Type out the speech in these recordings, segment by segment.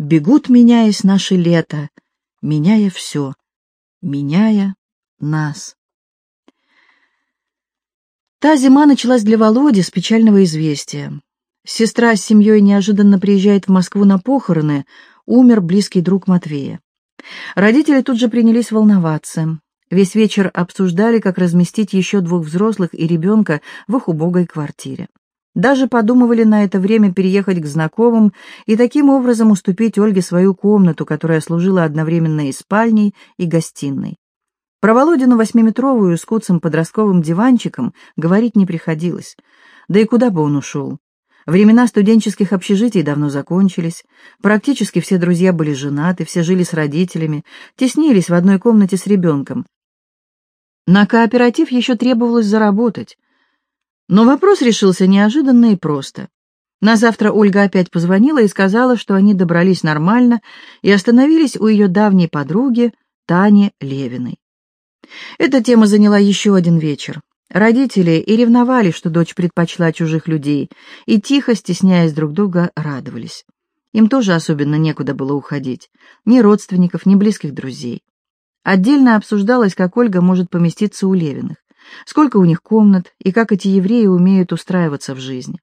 Бегут, меняясь наши лета, меняя все, меняя нас. Та зима началась для Володи с печального известия. Сестра с семьей неожиданно приезжает в Москву на похороны, умер близкий друг Матвея. Родители тут же принялись волноваться. Весь вечер обсуждали, как разместить еще двух взрослых и ребенка в их убогой квартире. Даже подумывали на это время переехать к знакомым и таким образом уступить Ольге свою комнату, которая служила одновременно и спальней, и гостиной. Про Володину восьмиметровую с куцым подростковым диванчиком говорить не приходилось. Да и куда бы он ушел? Времена студенческих общежитий давно закончились, практически все друзья были женаты, все жили с родителями, теснились в одной комнате с ребенком. На кооператив еще требовалось заработать. Но вопрос решился неожиданно и просто. На завтра Ольга опять позвонила и сказала, что они добрались нормально и остановились у ее давней подруги Тани Левиной. Эта тема заняла еще один вечер. Родители и ревновали, что дочь предпочла чужих людей, и тихо, стесняясь друг друга, радовались. Им тоже особенно некуда было уходить. Ни родственников, ни близких друзей. Отдельно обсуждалось, как Ольга может поместиться у Левиных сколько у них комнат и как эти евреи умеют устраиваться в жизни.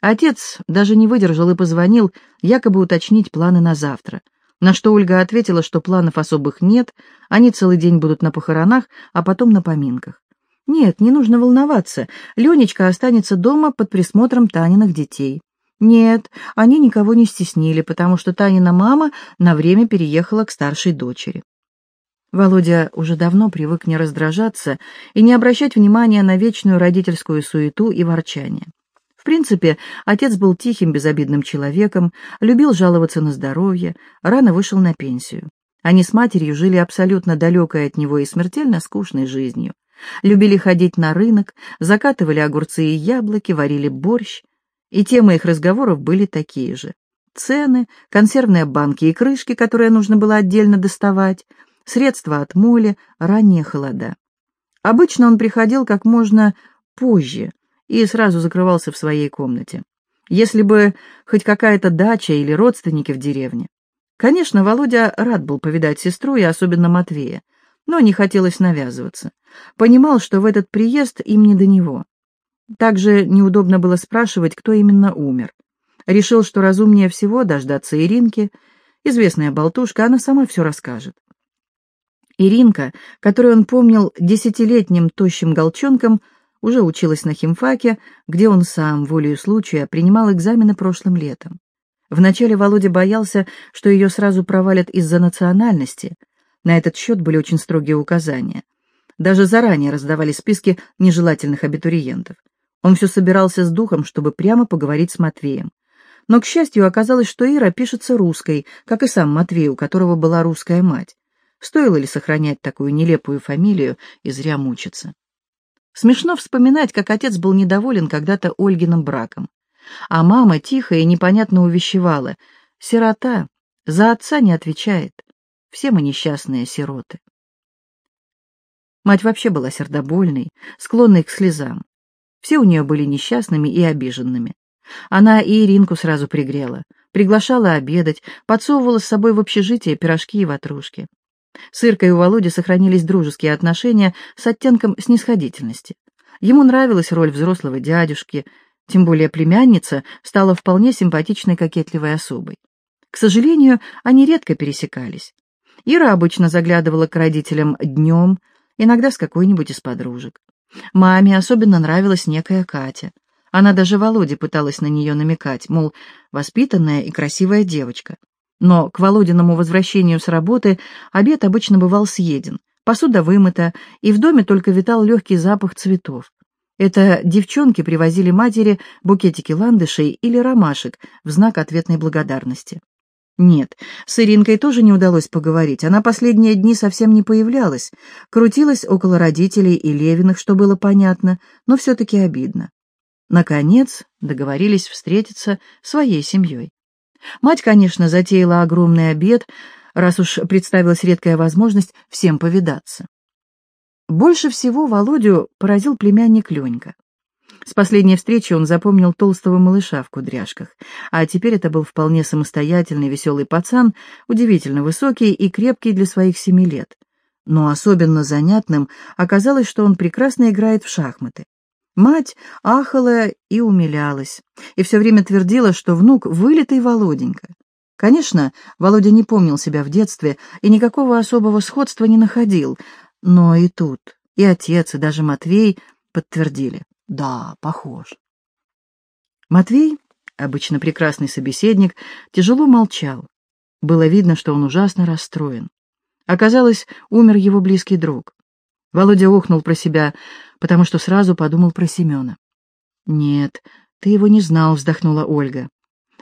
Отец даже не выдержал и позвонил, якобы уточнить планы на завтра, на что Ольга ответила, что планов особых нет, они целый день будут на похоронах, а потом на поминках. Нет, не нужно волноваться, Ленечка останется дома под присмотром Таниных детей. Нет, они никого не стеснили, потому что Танина мама на время переехала к старшей дочери. Володя уже давно привык не раздражаться и не обращать внимания на вечную родительскую суету и ворчание. В принципе, отец был тихим, безобидным человеком, любил жаловаться на здоровье, рано вышел на пенсию. Они с матерью жили абсолютно далекой от него и смертельно скучной жизнью. Любили ходить на рынок, закатывали огурцы и яблоки, варили борщ. И темы их разговоров были такие же. Цены, консервные банки и крышки, которые нужно было отдельно доставать, средства от моли, ранние холода. Обычно он приходил как можно позже и сразу закрывался в своей комнате. Если бы хоть какая-то дача или родственники в деревне. Конечно, Володя рад был повидать сестру и особенно Матвея, но не хотелось навязываться. Понимал, что в этот приезд им не до него. Также неудобно было спрашивать, кто именно умер. Решил, что разумнее всего дождаться Иринки. Известная болтушка, она сама все расскажет. Иринка, которую он помнил десятилетним тощим голчонком, уже училась на химфаке, где он сам, волею случая, принимал экзамены прошлым летом. Вначале Володя боялся, что ее сразу провалят из-за национальности. На этот счет были очень строгие указания. Даже заранее раздавали списки нежелательных абитуриентов. Он все собирался с духом, чтобы прямо поговорить с Матвеем. Но, к счастью, оказалось, что Ира пишется русской, как и сам Матвей, у которого была русская мать. Стоило ли сохранять такую нелепую фамилию и зря мучиться? Смешно вспоминать, как отец был недоволен когда-то Ольгиным браком. А мама тихо и непонятно увещевала. «Сирота, за отца не отвечает. Все мы несчастные сироты». Мать вообще была сердобольной, склонной к слезам. Все у нее были несчастными и обиженными. Она и Иринку сразу пригрела, приглашала обедать, подсовывала с собой в общежитие пирожки и ватрушки. С Иркой у Володи сохранились дружеские отношения с оттенком снисходительности. Ему нравилась роль взрослого дядюшки, тем более племянница стала вполне симпатичной кокетливой особой. К сожалению, они редко пересекались. Ира обычно заглядывала к родителям днем, иногда с какой-нибудь из подружек. Маме особенно нравилась некая Катя. Она даже Володе пыталась на нее намекать, мол, воспитанная и красивая девочка. Но к Володиному возвращению с работы обед обычно бывал съеден, посуда вымыта, и в доме только витал легкий запах цветов. Это девчонки привозили матери букетики ландышей или ромашек в знак ответной благодарности. Нет, с Иринкой тоже не удалось поговорить. Она последние дни совсем не появлялась, крутилась около родителей и Левиных, что было понятно, но все-таки обидно. Наконец договорились встретиться своей семьей. Мать, конечно, затеяла огромный обед, раз уж представилась редкая возможность всем повидаться. Больше всего Володю поразил племянник Ленька. С последней встречи он запомнил толстого малыша в кудряшках, а теперь это был вполне самостоятельный веселый пацан, удивительно высокий и крепкий для своих семи лет. Но особенно занятным оказалось, что он прекрасно играет в шахматы. Мать ахала и умилялась, и все время твердила, что внук вылитый Володенька. Конечно, Володя не помнил себя в детстве и никакого особого сходства не находил, но и тут, и отец, и даже Матвей подтвердили. Да, похож. Матвей, обычно прекрасный собеседник, тяжело молчал. Было видно, что он ужасно расстроен. Оказалось, умер его близкий друг. Володя охнул про себя, потому что сразу подумал про Семена. «Нет, ты его не знал», — вздохнула Ольга.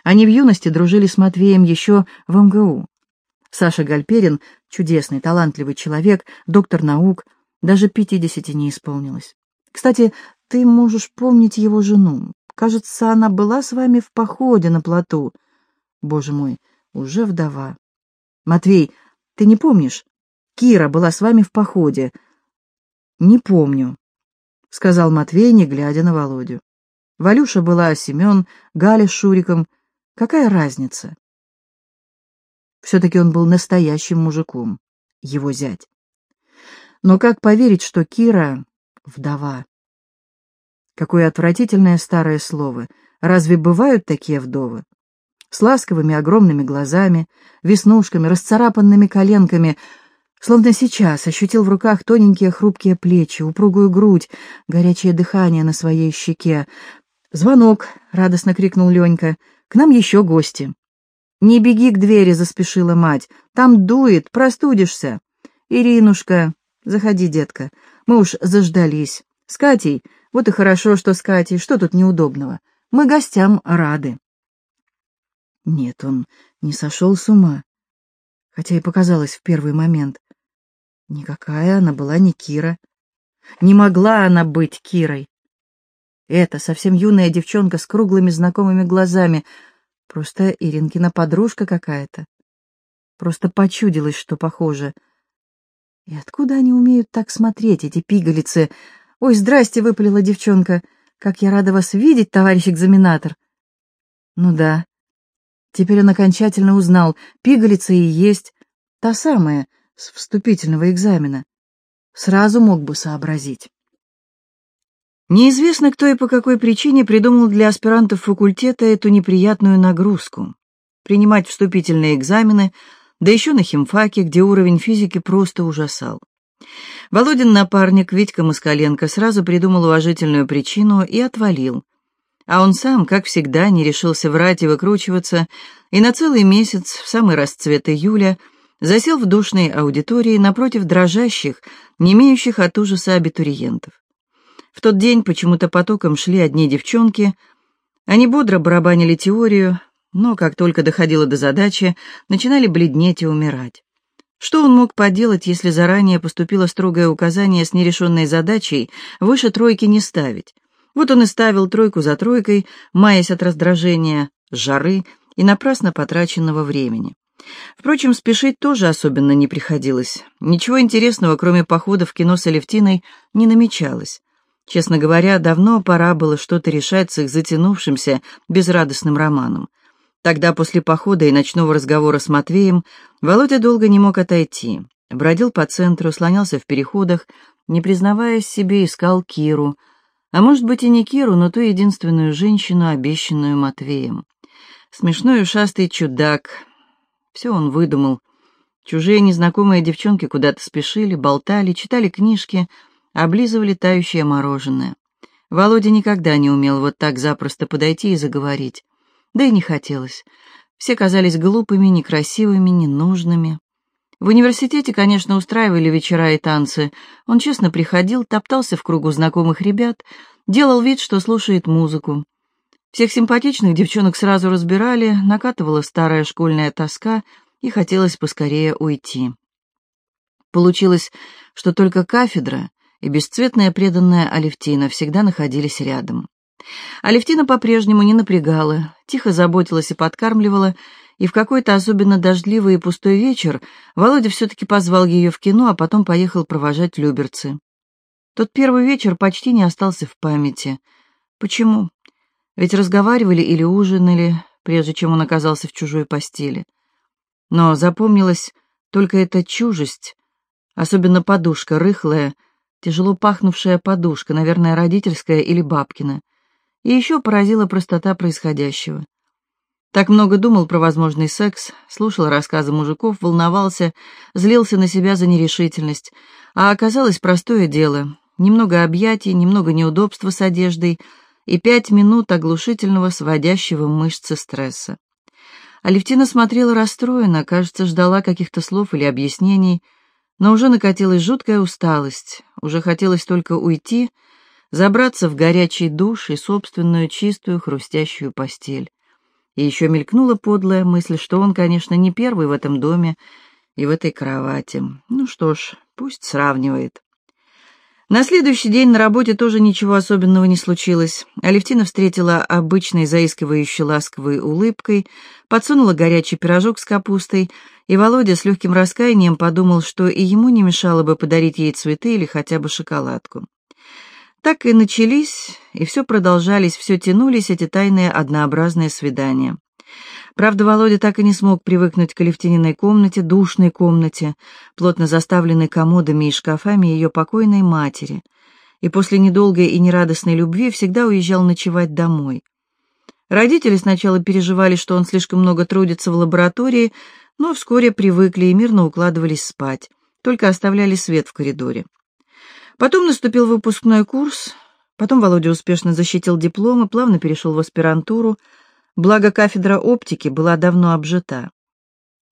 Они в юности дружили с Матвеем еще в МГУ. Саша Гальперин, чудесный, талантливый человек, доктор наук, даже пятидесяти не исполнилось. Кстати, ты можешь помнить его жену. Кажется, она была с вами в походе на плоту. Боже мой, уже вдова. Матвей, ты не помнишь? Кира была с вами в походе. Не помню, сказал Матвей, не глядя на Володю. Валюша была, Семен, Галя с Шуриком. Какая разница? Все-таки он был настоящим мужиком, его зять. Но как поверить, что Кира — вдова? Какое отвратительное старое слово. Разве бывают такие вдовы? С ласковыми огромными глазами, веснушками, расцарапанными коленками, словно сейчас ощутил в руках тоненькие хрупкие плечи, упругую грудь, горячее дыхание на своей щеке. «Звонок!» — радостно крикнул Ленька. «К нам еще гости!» «Не беги к двери!» — заспешила мать. «Там дует, простудишься!» «Иринушка!» «Заходи, детка, мы уж заждались. С Катей вот и хорошо, что с Катей, что тут неудобного? Мы гостям рады. Нет, он не сошел с ума, хотя и показалось в первый момент. Никакая она была не Кира. Не могла она быть Кирой. Это совсем юная девчонка с круглыми знакомыми глазами. Просто Иринкина подружка какая-то. Просто почудилось, что похоже. И откуда они умеют так смотреть, эти пигалицы, «Ой, здрасте!» — выпалила девчонка. «Как я рада вас видеть, товарищ экзаменатор!» «Ну да». Теперь он окончательно узнал, пигалица и есть та самая с вступительного экзамена. Сразу мог бы сообразить. Неизвестно, кто и по какой причине придумал для аспирантов факультета эту неприятную нагрузку. Принимать вступительные экзамены, да еще на химфаке, где уровень физики просто ужасал. Володин напарник Витька Москаленко сразу придумал уважительную причину и отвалил. А он сам, как всегда, не решился врать и выкручиваться, и на целый месяц, в самый расцвет июля, засел в душной аудитории напротив дрожащих, не имеющих от ужаса абитуриентов. В тот день почему-то потоком шли одни девчонки, они бодро барабанили теорию, но как только доходило до задачи, начинали бледнеть и умирать. Что он мог поделать, если заранее поступило строгое указание с нерешенной задачей выше тройки не ставить? Вот он и ставил тройку за тройкой, маясь от раздражения, жары и напрасно потраченного времени. Впрочем, спешить тоже особенно не приходилось. Ничего интересного, кроме похода в кино с Алевтиной, не намечалось. Честно говоря, давно пора было что-то решать с их затянувшимся, безрадостным романом. Тогда, после похода и ночного разговора с Матвеем, Володя долго не мог отойти. Бродил по центру, слонялся в переходах, не признаваясь себе, искал Киру. А может быть и не Киру, но ту единственную женщину, обещанную Матвеем. Смешной ушастый чудак. Все он выдумал. Чужие незнакомые девчонки куда-то спешили, болтали, читали книжки, облизывали тающее мороженое. Володя никогда не умел вот так запросто подойти и заговорить. Да и не хотелось. Все казались глупыми, некрасивыми, ненужными. В университете, конечно, устраивали вечера и танцы. Он честно приходил, топтался в кругу знакомых ребят, делал вид, что слушает музыку. Всех симпатичных девчонок сразу разбирали, накатывала старая школьная тоска, и хотелось поскорее уйти. Получилось, что только кафедра и бесцветная преданная Алевтина всегда находились рядом. Алевтина по-прежнему не напрягала, тихо заботилась и подкармливала, и в какой-то особенно дождливый и пустой вечер Володя все-таки позвал ее в кино, а потом поехал провожать Люберцы. Тот первый вечер почти не остался в памяти. Почему? Ведь разговаривали или ужинали, прежде чем он оказался в чужой постели. Но запомнилась только эта чужесть, особенно подушка, рыхлая, тяжело пахнувшая подушка, наверное, родительская или бабкина. И еще поразила простота происходящего. Так много думал про возможный секс, слушал рассказы мужиков, волновался, злился на себя за нерешительность. А оказалось простое дело. Немного объятий, немного неудобства с одеждой и пять минут оглушительного сводящего мышцы стресса. Алевтина смотрела расстроенно, кажется, ждала каких-то слов или объяснений, но уже накатилась жуткая усталость, уже хотелось только уйти, забраться в горячий душ и собственную чистую хрустящую постель. И еще мелькнула подлая мысль, что он, конечно, не первый в этом доме и в этой кровати. Ну что ж, пусть сравнивает. На следующий день на работе тоже ничего особенного не случилось. Алевтина встретила обычной заискивающей ласковой улыбкой, подсунула горячий пирожок с капустой, и Володя с легким раскаянием подумал, что и ему не мешало бы подарить ей цветы или хотя бы шоколадку. Так и начались, и все продолжались, все тянулись эти тайные однообразные свидания. Правда, Володя так и не смог привыкнуть к Алевтининой комнате, душной комнате, плотно заставленной комодами и шкафами ее покойной матери, и после недолгой и нерадостной любви всегда уезжал ночевать домой. Родители сначала переживали, что он слишком много трудится в лаборатории, но вскоре привыкли и мирно укладывались спать, только оставляли свет в коридоре. Потом наступил выпускной курс, потом Володя успешно защитил диплом и плавно перешел в аспирантуру, благо кафедра оптики была давно обжита.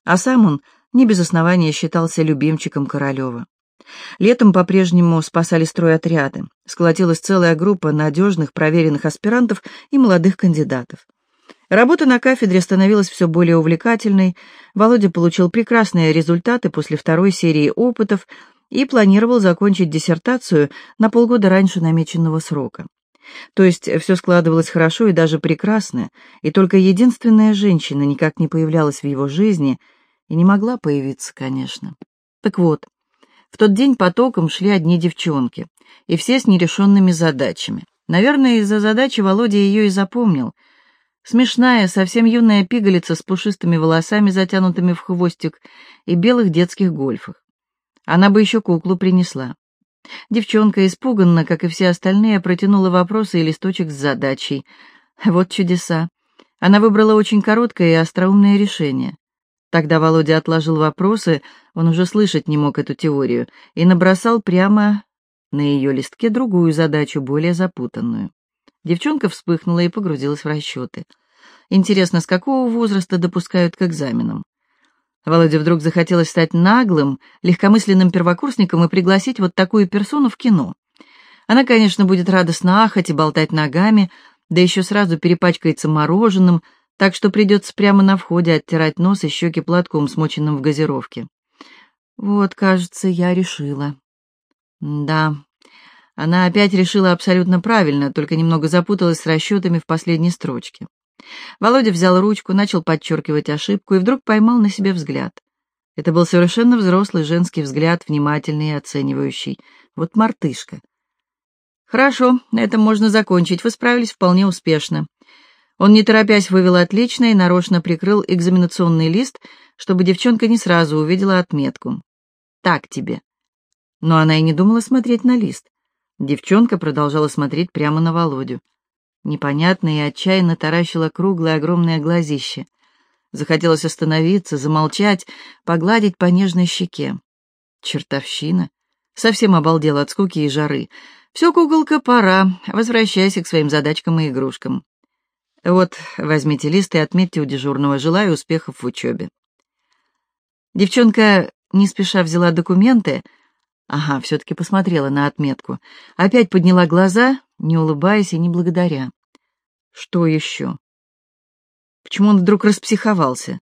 А сам он не без основания считался любимчиком Королева. Летом по-прежнему спасали стройотряды, сколотилась целая группа надежных, проверенных аспирантов и молодых кандидатов. Работа на кафедре становилась все более увлекательной, Володя получил прекрасные результаты после второй серии опытов и планировал закончить диссертацию на полгода раньше намеченного срока. То есть все складывалось хорошо и даже прекрасно, и только единственная женщина никак не появлялась в его жизни и не могла появиться, конечно. Так вот, в тот день потоком шли одни девчонки, и все с нерешенными задачами. Наверное, из-за задачи Володя ее и запомнил. Смешная, совсем юная пигалица с пушистыми волосами, затянутыми в хвостик, и белых детских гольфах. Она бы еще куклу принесла. Девчонка испуганно, как и все остальные, протянула вопросы и листочек с задачей. Вот чудеса. Она выбрала очень короткое и остроумное решение. Тогда Володя отложил вопросы, он уже слышать не мог эту теорию, и набросал прямо на ее листке другую задачу, более запутанную. Девчонка вспыхнула и погрузилась в расчеты. Интересно, с какого возраста допускают к экзаменам? Володе вдруг захотелось стать наглым, легкомысленным первокурсником и пригласить вот такую персону в кино. Она, конечно, будет радостно ахать и болтать ногами, да еще сразу перепачкается мороженым, так что придется прямо на входе оттирать нос и щеки платком, смоченным в газировке. Вот, кажется, я решила. Да, она опять решила абсолютно правильно, только немного запуталась с расчетами в последней строчке. Володя взял ручку, начал подчеркивать ошибку и вдруг поймал на себе взгляд. Это был совершенно взрослый женский взгляд, внимательный и оценивающий. Вот мартышка. «Хорошо, на этом можно закончить. Вы справились вполне успешно». Он, не торопясь, вывел отлично и нарочно прикрыл экзаменационный лист, чтобы девчонка не сразу увидела отметку. «Так тебе». Но она и не думала смотреть на лист. Девчонка продолжала смотреть прямо на Володю непонятно и отчаянно таращила круглое огромное глазище. Захотелось остановиться, замолчать, погладить по нежной щеке. Чертовщина. Совсем обалдел от скуки и жары. Все, куколка, пора. Возвращайся к своим задачкам и игрушкам. Вот, возьмите лист и отметьте у дежурного. Желаю успехов в учебе. Девчонка не спеша взяла документы. Ага, все-таки посмотрела на отметку. Опять подняла глаза, не улыбаясь и не благодаря. Что еще? Почему он вдруг распсиховался?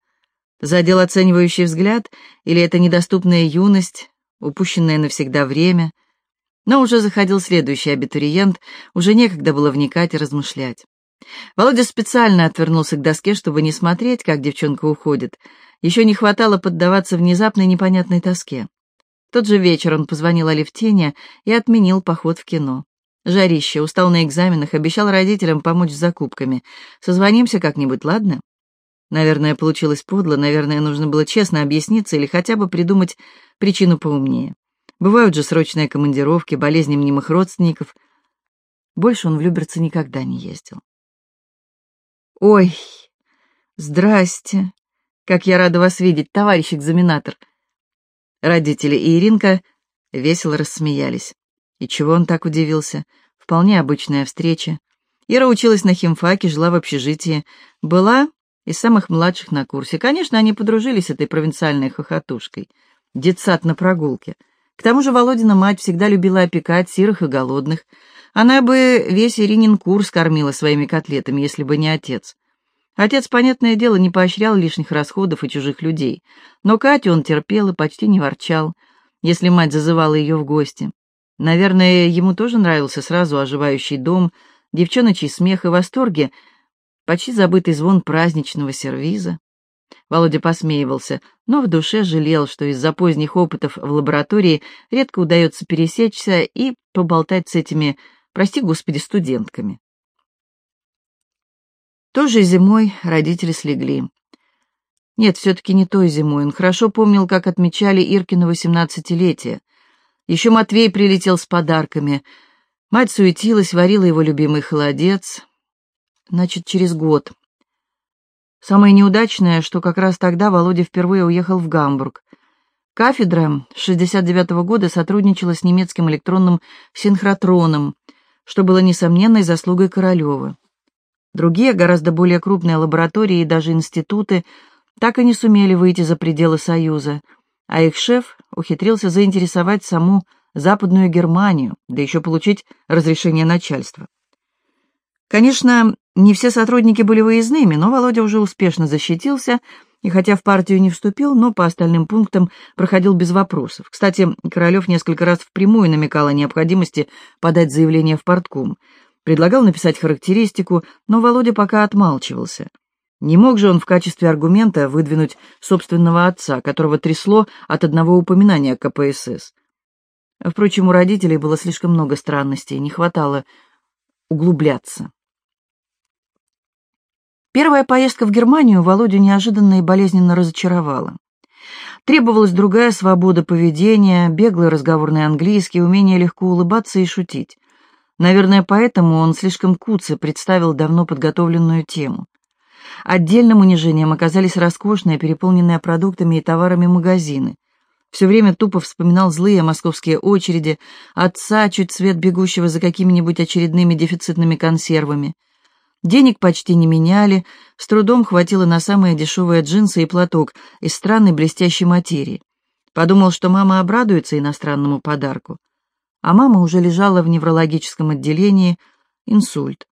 Задел оценивающий взгляд, или это недоступная юность, упущенное навсегда время? Но уже заходил следующий абитуриент, уже некогда было вникать и размышлять. Володя специально отвернулся к доске, чтобы не смотреть, как девчонка уходит. Еще не хватало поддаваться внезапной непонятной тоске. В тот же вечер он позвонил Алевтине и отменил поход в кино. Жарище, устал на экзаменах, обещал родителям помочь с закупками. Созвонимся как-нибудь, ладно? Наверное, получилось подло, наверное, нужно было честно объясниться или хотя бы придумать причину поумнее. Бывают же срочные командировки, болезни мнимых родственников. Больше он в Люберцы никогда не ездил. «Ой, здрасте! Как я рада вас видеть, товарищ экзаменатор!» Родители и Иринка весело рассмеялись. И чего он так удивился? Вполне обычная встреча. Ира училась на химфаке, жила в общежитии. Была из самых младших на курсе. Конечно, они подружились с этой провинциальной хохотушкой. Детсад на прогулке. К тому же Володина мать всегда любила опекать сирых и голодных. Она бы весь Иринин курс кормила своими котлетами, если бы не отец. Отец, понятное дело, не поощрял лишних расходов и чужих людей. Но Катю он терпел и почти не ворчал, если мать зазывала ее в гости. Наверное, ему тоже нравился сразу оживающий дом, девчоночий смех и восторги — почти забытый звон праздничного сервиза. Володя посмеивался, но в душе жалел, что из-за поздних опытов в лаборатории редко удается пересечься и поболтать с этими, прости господи, студентками. Той же зимой родители слегли. Нет, все-таки не той зимой. Он хорошо помнил, как отмечали Иркино восемнадцатилетие. Еще Матвей прилетел с подарками. Мать суетилась, варила его любимый холодец, Значит, через год. Самое неудачное, что как раз тогда Володя впервые уехал в Гамбург. Кафедра с 69 -го года сотрудничала с немецким электронным синхротроном, что было несомненной заслугой Королева. Другие, гораздо более крупные лаборатории и даже институты так и не сумели выйти за пределы Союза, а их шеф ухитрился заинтересовать саму Западную Германию, да еще получить разрешение начальства. Конечно, не все сотрудники были выездными, но Володя уже успешно защитился, и хотя в партию не вступил, но по остальным пунктам проходил без вопросов. Кстати, Королев несколько раз впрямую намекал о необходимости подать заявление в портком. Предлагал написать характеристику, но Володя пока отмалчивался. Не мог же он в качестве аргумента выдвинуть собственного отца, которого трясло от одного упоминания КПСС. Впрочем, у родителей было слишком много странностей, не хватало углубляться. Первая поездка в Германию Володю неожиданно и болезненно разочаровала. Требовалась другая свобода поведения, беглый разговорный английский, умение легко улыбаться и шутить. Наверное, поэтому он слишком куце представил давно подготовленную тему. Отдельным унижением оказались роскошные, переполненные продуктами и товарами магазины. Все время тупо вспоминал злые московские очереди, отца, чуть свет бегущего за какими-нибудь очередными дефицитными консервами. Денег почти не меняли, с трудом хватило на самые дешевые джинсы и платок из странной блестящей материи. Подумал, что мама обрадуется иностранному подарку. А мама уже лежала в неврологическом отделении, инсульт.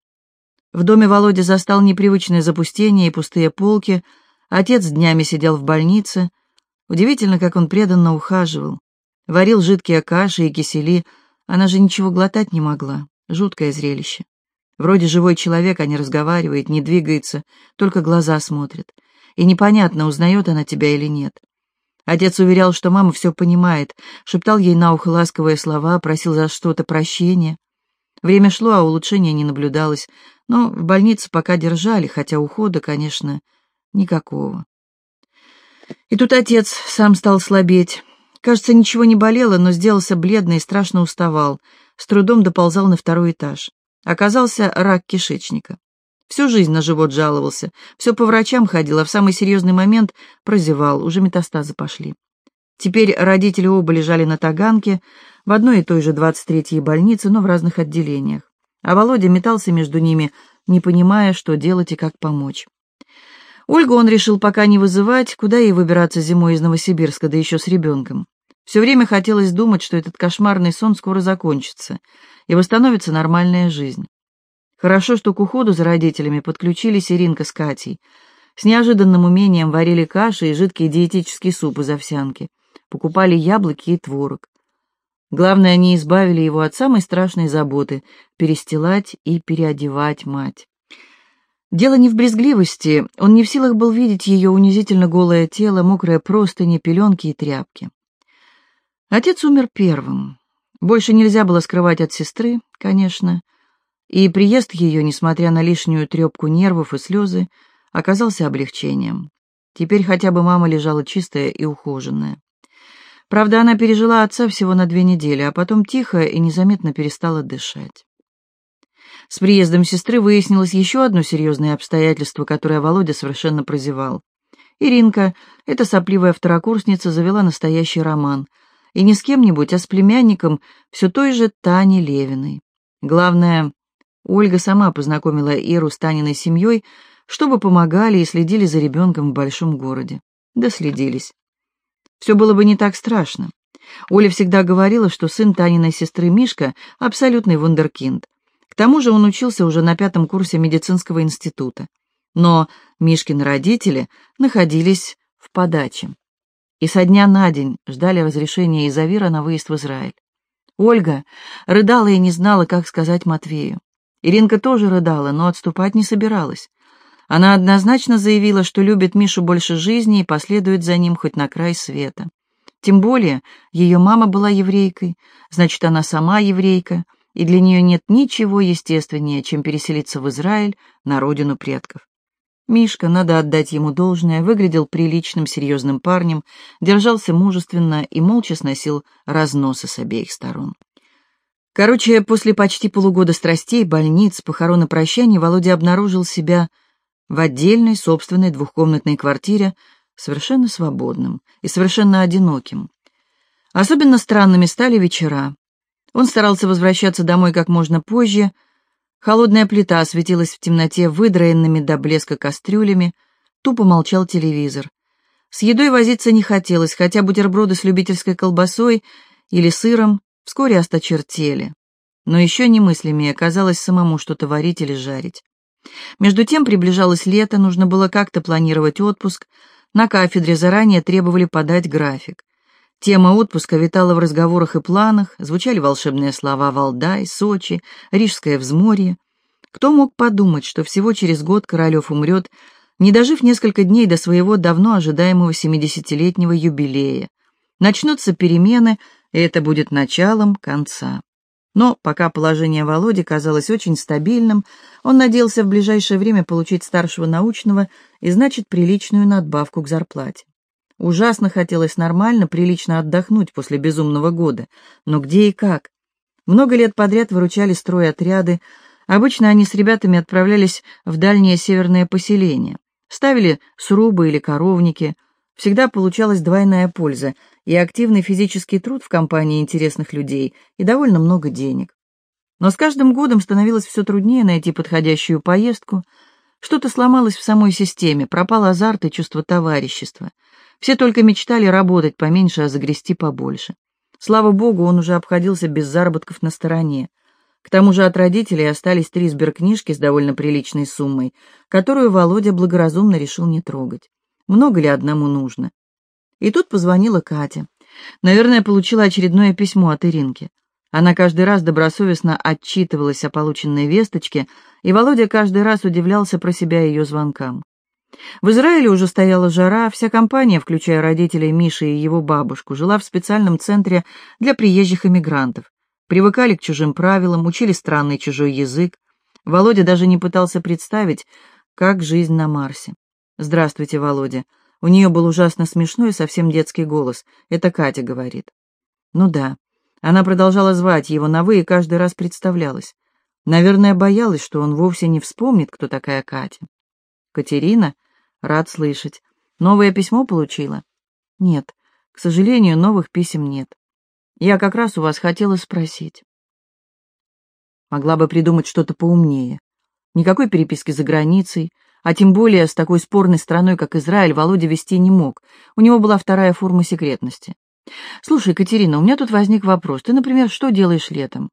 В доме Володя застал непривычное запустение и пустые полки, отец днями сидел в больнице. Удивительно, как он преданно ухаживал. Варил жидкие каши и кисели, она же ничего глотать не могла. Жуткое зрелище. Вроде живой человек, а не разговаривает, не двигается, только глаза смотрит. И непонятно, узнает она тебя или нет. Отец уверял, что мама все понимает, шептал ей на ухо ласковые слова, просил за что-то прощения. Время шло, а улучшения не наблюдалось, но в больнице пока держали, хотя ухода, конечно, никакого. И тут отец сам стал слабеть. Кажется, ничего не болело, но сделался бледный и страшно уставал, с трудом доползал на второй этаж. Оказался рак кишечника. Всю жизнь на живот жаловался, все по врачам ходил, а в самый серьезный момент прозевал, уже метастазы пошли. Теперь родители оба лежали на Таганке, в одной и той же 23-й больнице, но в разных отделениях. А Володя метался между ними, не понимая, что делать и как помочь. Ольгу он решил пока не вызывать, куда ей выбираться зимой из Новосибирска, да еще с ребенком. Все время хотелось думать, что этот кошмарный сон скоро закончится, и восстановится нормальная жизнь. Хорошо, что к уходу за родителями подключились Иринка с Катей. С неожиданным умением варили каши и жидкий диетический суп из овсянки, покупали яблоки и творог. Главное, они избавили его от самой страшной заботы — перестилать и переодевать мать. Дело не в брезгливости, он не в силах был видеть ее унизительно голое тело, мокрые простыни, пеленки и тряпки. Отец умер первым. Больше нельзя было скрывать от сестры, конечно, и приезд ее, несмотря на лишнюю трепку нервов и слезы, оказался облегчением. Теперь хотя бы мама лежала чистая и ухоженная. Правда, она пережила отца всего на две недели, а потом тихо и незаметно перестала дышать. С приездом сестры выяснилось еще одно серьезное обстоятельство, которое Володя совершенно прозевал. Иринка, эта сопливая второкурсница, завела настоящий роман. И не с кем-нибудь, а с племянником все той же Тани Левиной. Главное, Ольга сама познакомила Иру с Таниной семьей, чтобы помогали и следили за ребенком в большом городе. Да следились. Все было бы не так страшно. Оля всегда говорила, что сын Таниной сестры Мишка — абсолютный вундеркинд. К тому же он учился уже на пятом курсе медицинского института. Но Мишкины родители находились в подаче. И со дня на день ждали разрешения из Авира на выезд в Израиль. Ольга рыдала и не знала, как сказать Матвею. Иринка тоже рыдала, но отступать не собиралась. Она однозначно заявила, что любит Мишу больше жизни и последует за ним хоть на край света. Тем более ее мама была еврейкой, значит, она сама еврейка, и для нее нет ничего естественнее, чем переселиться в Израиль, на родину предков. Мишка, надо отдать ему должное, выглядел приличным, серьезным парнем, держался мужественно и молча сносил разносы с обеих сторон. Короче, после почти полугода страстей, больниц, похорон и прощаний Володя обнаружил себя в отдельной собственной двухкомнатной квартире, совершенно свободным и совершенно одиноким. Особенно странными стали вечера. Он старался возвращаться домой как можно позже. Холодная плита осветилась в темноте выдраенными до блеска кастрюлями, тупо молчал телевизор. С едой возиться не хотелось, хотя бутерброды с любительской колбасой или сыром вскоре осточертели. Но еще немыслимее оказалось самому что-то варить или жарить. Между тем приближалось лето, нужно было как-то планировать отпуск. На кафедре заранее требовали подать график. Тема отпуска витала в разговорах и планах, звучали волшебные слова «Валдай», «Сочи», «Рижское взморье». Кто мог подумать, что всего через год Королев умрет, не дожив несколько дней до своего давно ожидаемого 70-летнего юбилея. Начнутся перемены, и это будет началом конца. Но пока положение Володи казалось очень стабильным, он надеялся в ближайшее время получить старшего научного и, значит, приличную надбавку к зарплате. Ужасно хотелось нормально, прилично отдохнуть после безумного года. Но где и как? Много лет подряд выручали стройотряды. Обычно они с ребятами отправлялись в дальние северные поселения. Ставили срубы или коровники. Всегда получалась двойная польза — и активный физический труд в компании интересных людей, и довольно много денег. Но с каждым годом становилось все труднее найти подходящую поездку. Что-то сломалось в самой системе, пропал азарт и чувство товарищества. Все только мечтали работать поменьше, а загрести побольше. Слава богу, он уже обходился без заработков на стороне. К тому же от родителей остались три сберкнижки с довольно приличной суммой, которую Володя благоразумно решил не трогать. Много ли одному нужно? И тут позвонила Катя. Наверное, получила очередное письмо от Иринки. Она каждый раз добросовестно отчитывалась о полученной весточке, и Володя каждый раз удивлялся про себя ее звонкам. В Израиле уже стояла жара, вся компания, включая родителей Миши и его бабушку, жила в специальном центре для приезжих иммигрантов. Привыкали к чужим правилам, учили странный чужой язык. Володя даже не пытался представить, как жизнь на Марсе. «Здравствуйте, Володя. У нее был ужасно смешной, совсем детский голос. Это Катя говорит. Ну да. Она продолжала звать его на «вы» и каждый раз представлялась. Наверное, боялась, что он вовсе не вспомнит, кто такая Катя. Катерина? Рад слышать. Новое письмо получила? Нет. К сожалению, новых писем нет. Я как раз у вас хотела спросить. Могла бы придумать что-то поумнее. Никакой переписки за границей, а тем более с такой спорной страной, как Израиль, Володя вести не мог. У него была вторая форма секретности. «Слушай, Катерина, у меня тут возник вопрос. Ты, например, что делаешь летом?»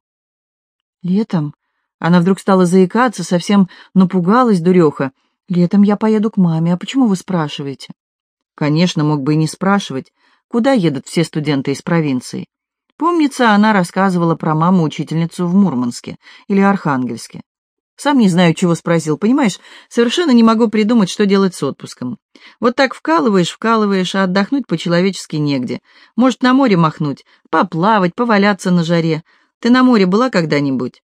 «Летом?» Она вдруг стала заикаться, совсем напугалась, дуреха. «Летом я поеду к маме. А почему вы спрашиваете?» Конечно, мог бы и не спрашивать, куда едут все студенты из провинции. Помнится, она рассказывала про маму-учительницу в Мурманске или Архангельске. Сам не знаю, чего спросил, понимаешь? Совершенно не могу придумать, что делать с отпуском. Вот так вкалываешь, вкалываешь, а отдохнуть по-человечески негде. Может, на море махнуть, поплавать, поваляться на жаре. Ты на море была когда-нибудь?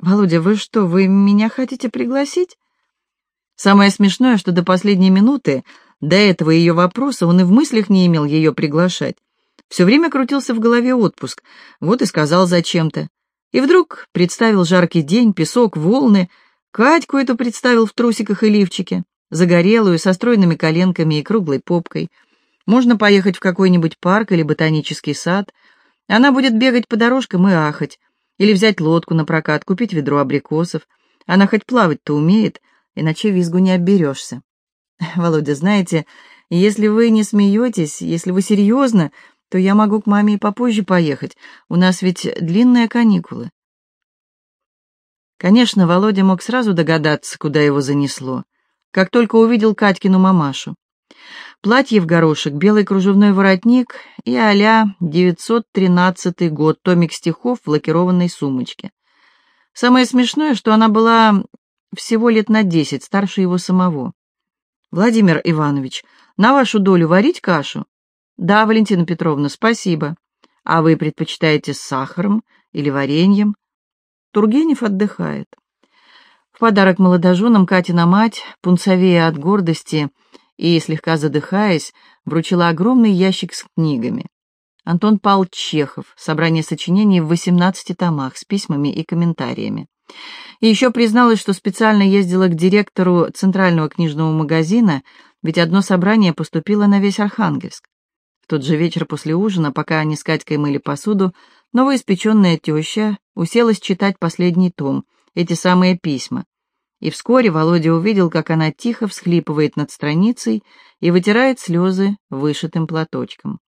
Володя, вы что, вы меня хотите пригласить? Самое смешное, что до последней минуты, до этого ее вопроса, он и в мыслях не имел ее приглашать. Все время крутился в голове отпуск, вот и сказал зачем-то. И вдруг представил жаркий день, песок, волны, Катьку эту представил в трусиках и лифчике, загорелую, со стройными коленками и круглой попкой. Можно поехать в какой-нибудь парк или ботанический сад. Она будет бегать по дорожкам и ахать. Или взять лодку на прокат, купить ведро абрикосов. Она хоть плавать-то умеет, иначе визгу не обберешься. Володя, знаете, если вы не смеетесь, если вы серьезно, то я могу к маме и попозже поехать. У нас ведь длинные каникулы. Конечно, Володя мог сразу догадаться, куда его занесло, как только увидел Катькину мамашу. Платье в горошек, белый кружевной воротник и а-ля 913 год, томик стихов в лакированной сумочке. Самое смешное, что она была всего лет на десять, старше его самого. «Владимир Иванович, на вашу долю варить кашу?» «Да, Валентина Петровна, спасибо. А вы предпочитаете с сахаром или вареньем?» Тургенев отдыхает. В подарок молодоженам Катина мать, пунцовея от гордости и, слегка задыхаясь, вручила огромный ящик с книгами. Антон Павлович Чехов, собрание сочинений в 18 томах с письмами и комментариями. И еще призналась, что специально ездила к директору Центрального книжного магазина, ведь одно собрание поступило на весь Архангельск тот же вечер после ужина, пока они с Катькой мыли посуду, новоиспеченная теща уселась читать последний том, эти самые письма. И вскоре Володя увидел, как она тихо всхлипывает над страницей и вытирает слезы вышитым платочком.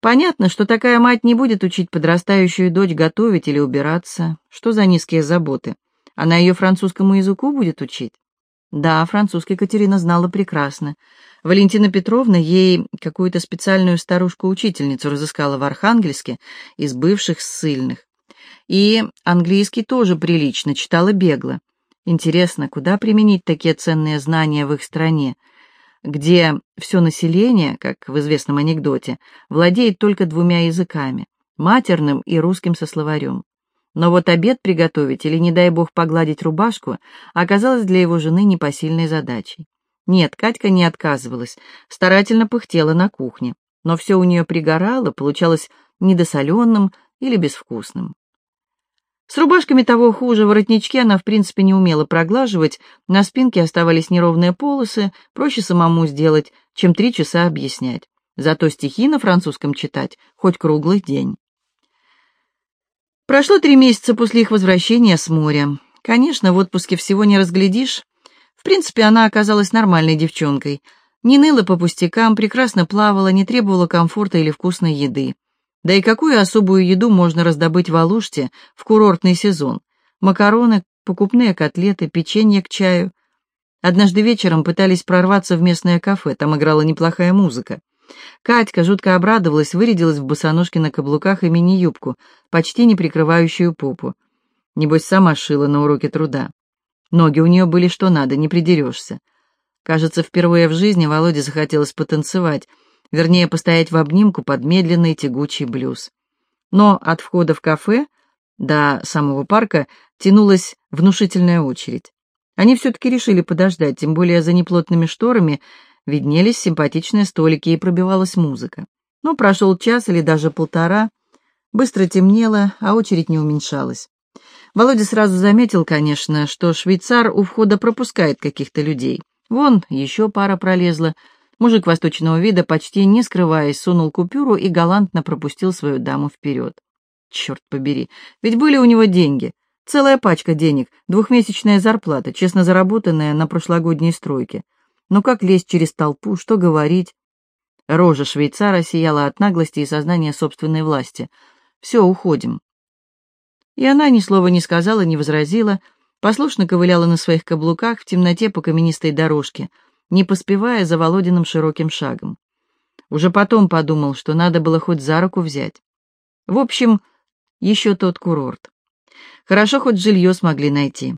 Понятно, что такая мать не будет учить подрастающую дочь готовить или убираться. Что за низкие заботы? Она ее французскому языку будет учить? Да, французский Катерина знала прекрасно. Валентина Петровна ей какую-то специальную старушку-учительницу разыскала в Архангельске из бывших ссыльных. И английский тоже прилично, читала бегло. Интересно, куда применить такие ценные знания в их стране, где все население, как в известном анекдоте, владеет только двумя языками — матерным и русским со словарем. Но вот обед приготовить или, не дай бог, погладить рубашку оказалось для его жены непосильной задачей. Нет, Катька не отказывалась, старательно пыхтела на кухне, но все у нее пригорало, получалось недосоленным или безвкусным. С рубашками того хуже, воротнички она в принципе не умела проглаживать, на спинке оставались неровные полосы, проще самому сделать, чем три часа объяснять. Зато стихи на французском читать хоть круглый день. Прошло три месяца после их возвращения с моря. Конечно, в отпуске всего не разглядишь, принципе, она оказалась нормальной девчонкой. Не ныла по пустякам, прекрасно плавала, не требовала комфорта или вкусной еды. Да и какую особую еду можно раздобыть в Алуште в курортный сезон? Макароны, покупные котлеты, печенье к чаю. Однажды вечером пытались прорваться в местное кафе, там играла неплохая музыка. Катька жутко обрадовалась, вырядилась в босоножке на каблуках и мини-юбку, почти не прикрывающую попу. Небось, сама шила на уроке труда. Ноги у нее были что надо, не придерешься. Кажется, впервые в жизни Володе захотелось потанцевать, вернее, постоять в обнимку под медленный тягучий блюз. Но от входа в кафе до самого парка тянулась внушительная очередь. Они все-таки решили подождать, тем более за неплотными шторами виднелись симпатичные столики и пробивалась музыка. Но прошел час или даже полтора, быстро темнело, а очередь не уменьшалась. Володя сразу заметил, конечно, что швейцар у входа пропускает каких-то людей. Вон, еще пара пролезла. Мужик восточного вида, почти не скрываясь, сунул купюру и галантно пропустил свою даму вперед. Черт побери, ведь были у него деньги. Целая пачка денег, двухмесячная зарплата, честно заработанная на прошлогодней стройке. Но как лезть через толпу, что говорить? Рожа швейцара сияла от наглости и сознания собственной власти. «Все, уходим». И она ни слова не сказала, не возразила, послушно ковыляла на своих каблуках в темноте по каменистой дорожке, не поспевая за Володиным широким шагом. Уже потом подумал, что надо было хоть за руку взять. В общем, еще тот курорт. Хорошо, хоть жилье смогли найти.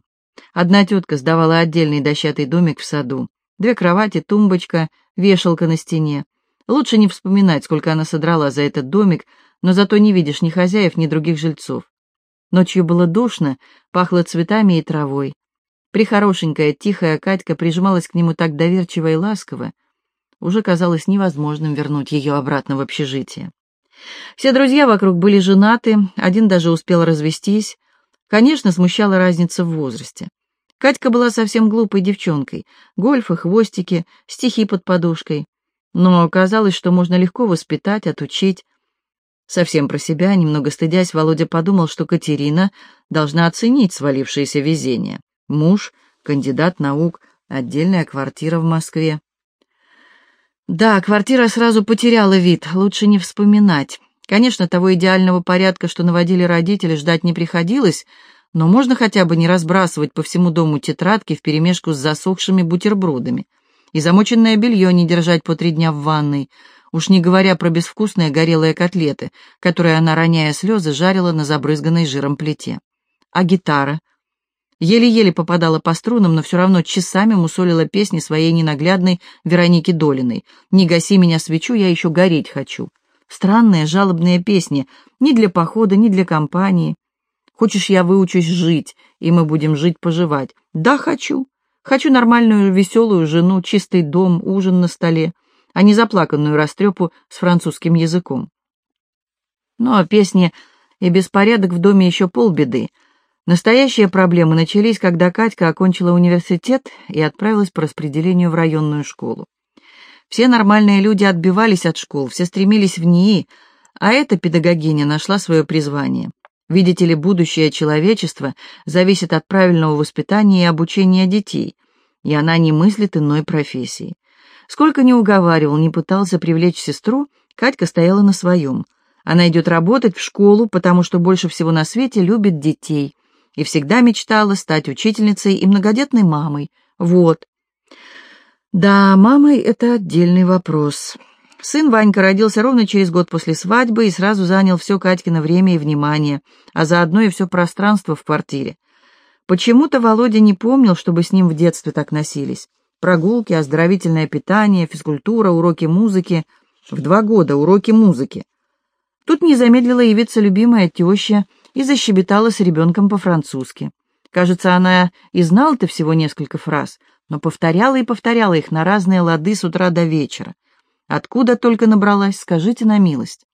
Одна тетка сдавала отдельный дощатый домик в саду. Две кровати, тумбочка, вешалка на стене. Лучше не вспоминать, сколько она содрала за этот домик, но зато не видишь ни хозяев, ни других жильцов. Ночью было душно, пахло цветами и травой. Прихорошенькая, тихая Катька прижималась к нему так доверчиво и ласково, уже казалось невозможным вернуть ее обратно в общежитие. Все друзья вокруг были женаты, один даже успел развестись. Конечно, смущала разница в возрасте. Катька была совсем глупой девчонкой, гольфы, хвостики, стихи под подушкой. Но оказалось, что можно легко воспитать, отучить. Совсем про себя, немного стыдясь, Володя подумал, что Катерина должна оценить свалившееся везение. Муж, кандидат наук, отдельная квартира в Москве. Да, квартира сразу потеряла вид, лучше не вспоминать. Конечно, того идеального порядка, что наводили родители, ждать не приходилось, но можно хотя бы не разбрасывать по всему дому тетрадки вперемешку с засохшими бутербродами и замоченное белье не держать по три дня в ванной, уж не говоря про безвкусные горелые котлеты, которые она, роняя слезы, жарила на забрызганной жиром плите. А гитара? Еле-еле попадала по струнам, но все равно часами мусолила песни своей ненаглядной Вероники Долиной. «Не гаси меня свечу, я еще гореть хочу». Странные жалобные песни, ни для похода, ни для компании. «Хочешь, я выучусь жить, и мы будем жить-поживать?» «Да, хочу. Хочу нормальную веселую жену, чистый дом, ужин на столе, а не заплаканную растрепу с французским языком». Ну, а песни и беспорядок в доме еще полбеды — Настоящие проблемы начались, когда Катька окончила университет и отправилась по распределению в районную школу. Все нормальные люди отбивались от школ, все стремились в НИИ, а эта педагогиня нашла свое призвание. Видите ли, будущее человечества зависит от правильного воспитания и обучения детей, и она не мыслит иной профессии. Сколько ни уговаривал, не пытался привлечь сестру, Катька стояла на своем. Она идет работать в школу, потому что больше всего на свете любит детей – и всегда мечтала стать учительницей и многодетной мамой. Вот. Да, мамой — это отдельный вопрос. Сын Ванька родился ровно через год после свадьбы и сразу занял все Катькино время и внимание, а заодно и все пространство в квартире. Почему-то Володя не помнил, чтобы с ним в детстве так носились. Прогулки, оздоровительное питание, физкультура, уроки музыки. В два года уроки музыки. Тут не замедлила явиться любимая теща и защебетала с ребенком по-французски. Кажется, она и знала-то всего несколько фраз, но повторяла и повторяла их на разные лады с утра до вечера. Откуда только набралась, скажите на милость.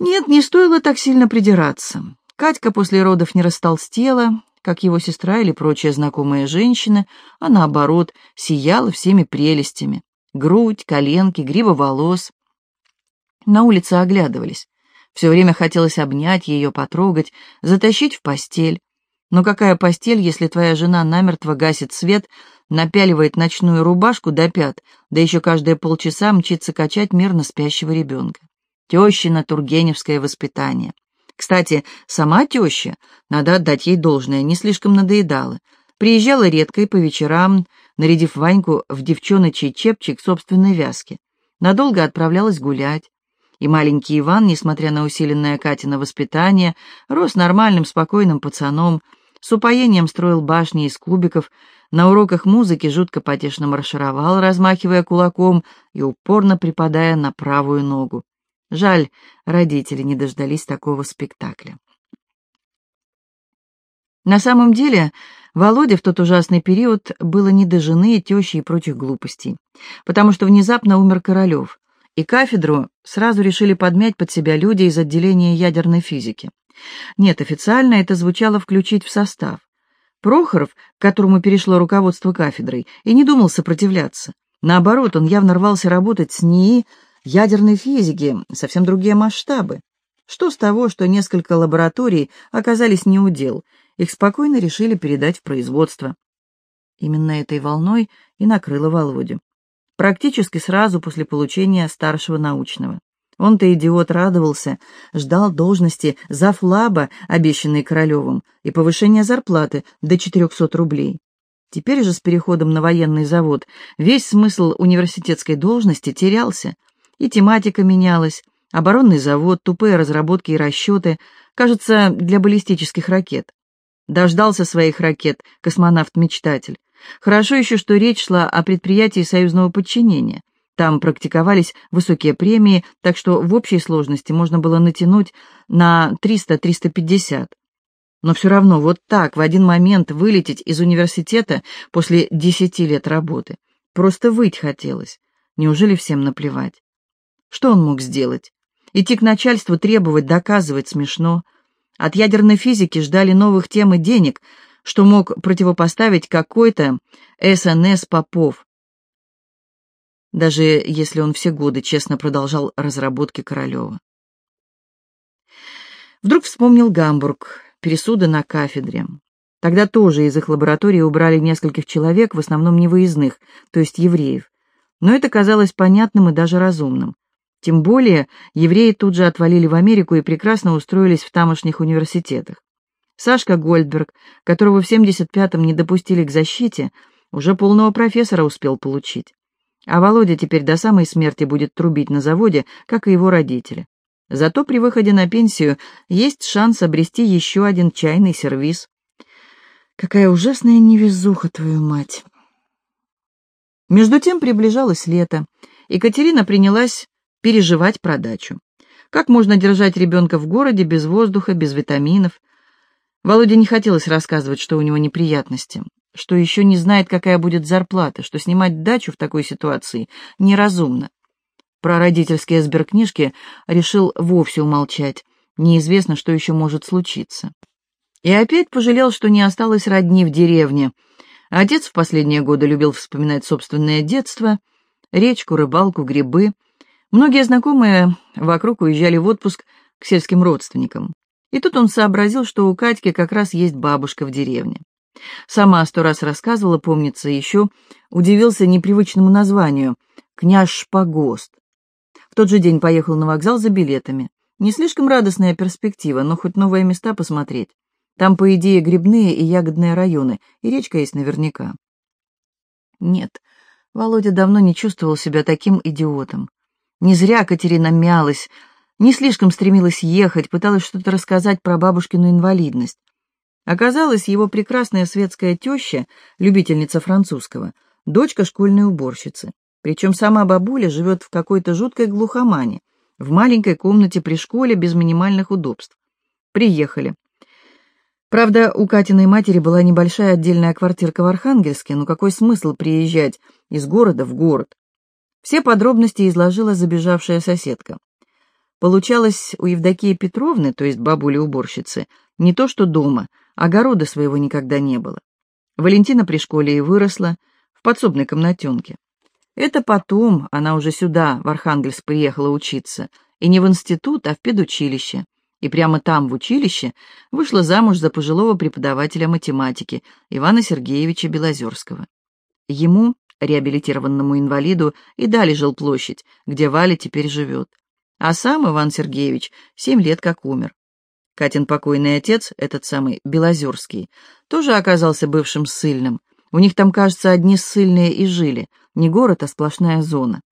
Нет, не стоило так сильно придираться. Катька после родов не растолстела, как его сестра или прочая знакомая женщина, а наоборот, сияла всеми прелестями. Грудь, коленки, грива волос. На улице оглядывались. Все время хотелось обнять ее, потрогать, затащить в постель. Но какая постель, если твоя жена намертво гасит свет, напяливает ночную рубашку до пят, да еще каждые полчаса мчится качать мирно спящего ребенка? Тещина тургеневское воспитание. Кстати, сама теща, надо отдать ей должное, не слишком надоедала. Приезжала редко и по вечерам, нарядив Ваньку в девчоночий чепчик собственной вязки. Надолго отправлялась гулять. И маленький Иван, несмотря на усиленное Катина воспитание, рос нормальным, спокойным пацаном, с упоением строил башни из кубиков, на уроках музыки жутко потешно маршировал, размахивая кулаком и упорно припадая на правую ногу. Жаль, родители не дождались такого спектакля. На самом деле, Володе в тот ужасный период было не до жены, тещи и прочих глупостей, потому что внезапно умер Королев, и кафедру сразу решили подмять под себя люди из отделения ядерной физики. Нет, официально это звучало включить в состав. Прохоров, к которому перешло руководство кафедрой, и не думал сопротивляться. Наоборот, он явно рвался работать с НИИ ядерной физики, совсем другие масштабы. Что с того, что несколько лабораторий оказались не у дел, их спокойно решили передать в производство. Именно этой волной и накрыло Володю практически сразу после получения старшего научного. Он-то, идиот, радовался, ждал должности завлаба, обещанной Королевым, и повышения зарплаты до 400 рублей. Теперь же с переходом на военный завод весь смысл университетской должности терялся, и тематика менялась, оборонный завод, тупые разработки и расчеты, кажется, для баллистических ракет. Дождался своих ракет космонавт-мечтатель. Хорошо еще, что речь шла о предприятии союзного подчинения. Там практиковались высокие премии, так что в общей сложности можно было натянуть на 300-350. Но все равно вот так в один момент вылететь из университета после десяти лет работы. Просто выть хотелось. Неужели всем наплевать? Что он мог сделать? Идти к начальству, требовать, доказывать смешно. От ядерной физики ждали новых тем и денег, что мог противопоставить какой-то СНС Попов. Даже если он все годы честно продолжал разработки Королева. Вдруг вспомнил Гамбург, пересуды на кафедре. Тогда тоже из их лаборатории убрали нескольких человек, в основном невыездных, то есть евреев. Но это казалось понятным и даже разумным. Тем более евреи тут же отвалили в Америку и прекрасно устроились в тамошних университетах. Сашка Гольдберг, которого в 75-м не допустили к защите, уже полного профессора успел получить. А Володя теперь до самой смерти будет трубить на заводе, как и его родители. Зато при выходе на пенсию есть шанс обрести еще один чайный сервиз. Какая ужасная невезуха, твою мать! Между тем приближалось лето. Екатерина принялась переживать про дачу. Как можно держать ребенка в городе без воздуха, без витаминов? Володе не хотелось рассказывать, что у него неприятности, что еще не знает, какая будет зарплата, что снимать дачу в такой ситуации неразумно. Про родительские сберкнижки решил вовсе умолчать. Неизвестно, что еще может случиться. И опять пожалел, что не осталось родни в деревне. Отец в последние годы любил вспоминать собственное детство, речку, рыбалку, грибы — Многие знакомые вокруг уезжали в отпуск к сельским родственникам. И тут он сообразил, что у Катьки как раз есть бабушка в деревне. Сама сто раз рассказывала, помнится, еще удивился непривычному названию «Княж Шпагост». В тот же день поехал на вокзал за билетами. Не слишком радостная перспектива, но хоть новые места посмотреть. Там, по идее, грибные и ягодные районы, и речка есть наверняка. Нет, Володя давно не чувствовал себя таким идиотом. Не зря Катерина мялась, не слишком стремилась ехать, пыталась что-то рассказать про бабушкину инвалидность. Оказалось, его прекрасная светская теща, любительница французского, дочка школьной уборщицы. Причем сама бабуля живет в какой-то жуткой глухомане, в маленькой комнате при школе без минимальных удобств. Приехали. Правда, у Катиной матери была небольшая отдельная квартирка в Архангельске, но какой смысл приезжать из города в город? Все подробности изложила забежавшая соседка. Получалось, у Евдокии Петровны, то есть бабули-уборщицы, не то что дома, огорода своего никогда не было. Валентина при школе и выросла, в подсобной комнатенке. Это потом она уже сюда, в Архангельск, приехала учиться, и не в институт, а в педучилище. И прямо там, в училище, вышла замуж за пожилого преподавателя математики Ивана Сергеевича Белозерского. Ему, реабилитированному инвалиду и дали жилплощадь, где Валя теперь живет. А сам Иван Сергеевич семь лет как умер. Катин покойный отец, этот самый Белозерский, тоже оказался бывшим ссыльным. У них там, кажется, одни ссыльные и жили. Не город, а сплошная зона.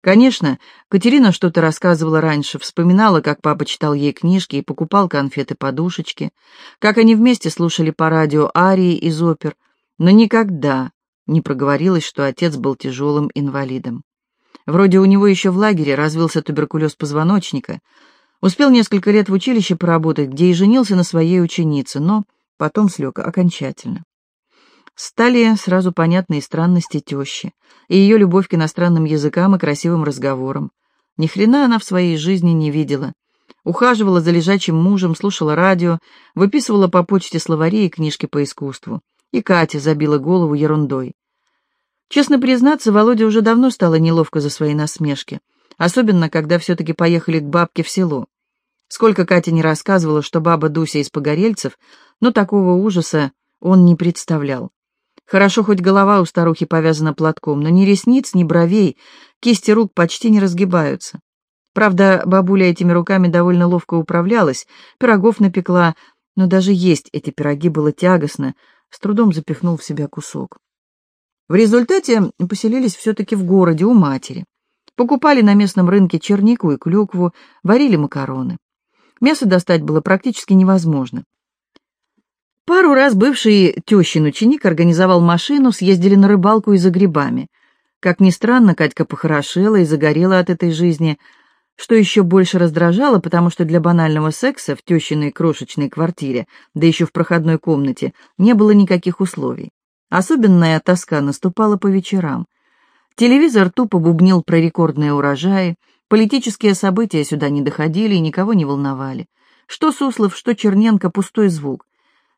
Конечно, Катерина что-то рассказывала раньше, вспоминала, как папа читал ей книжки и покупал конфеты-подушечки, как они вместе слушали по радио арии из опер, но никогда, не проговорилось, что отец был тяжелым инвалидом. Вроде у него еще в лагере развился туберкулез позвоночника. Успел несколько лет в училище поработать, где и женился на своей ученице, но потом слег окончательно. Стали сразу понятны и странности тещи, и ее любовь к иностранным языкам и красивым разговорам. Ни хрена она в своей жизни не видела. Ухаживала за лежачим мужем, слушала радио, выписывала по почте словари и книжки по искусству и Катя забила голову ерундой. Честно признаться, Володя уже давно стало неловко за свои насмешки, особенно когда все-таки поехали к бабке в село. Сколько Катя не рассказывала, что баба Дуся из Погорельцев, но такого ужаса он не представлял. Хорошо, хоть голова у старухи повязана платком, но ни ресниц, ни бровей, кисти рук почти не разгибаются. Правда, бабуля этими руками довольно ловко управлялась, пирогов напекла, но даже есть эти пироги было тягостно, с трудом запихнул в себя кусок. В результате поселились все-таки в городе у матери. Покупали на местном рынке чернику и клюкву, варили макароны. Мясо достать было практически невозможно. Пару раз бывший тещин ученик организовал машину, съездили на рыбалку и за грибами. Как ни странно, Катька похорошела и загорела от этой жизни, что еще больше раздражало, потому что для банального секса в тещиной крошечной квартире, да еще в проходной комнате, не было никаких условий. Особенная тоска наступала по вечерам. Телевизор тупо бубнил про рекордные урожаи, политические события сюда не доходили и никого не волновали. Что Суслов, что Черненко — пустой звук.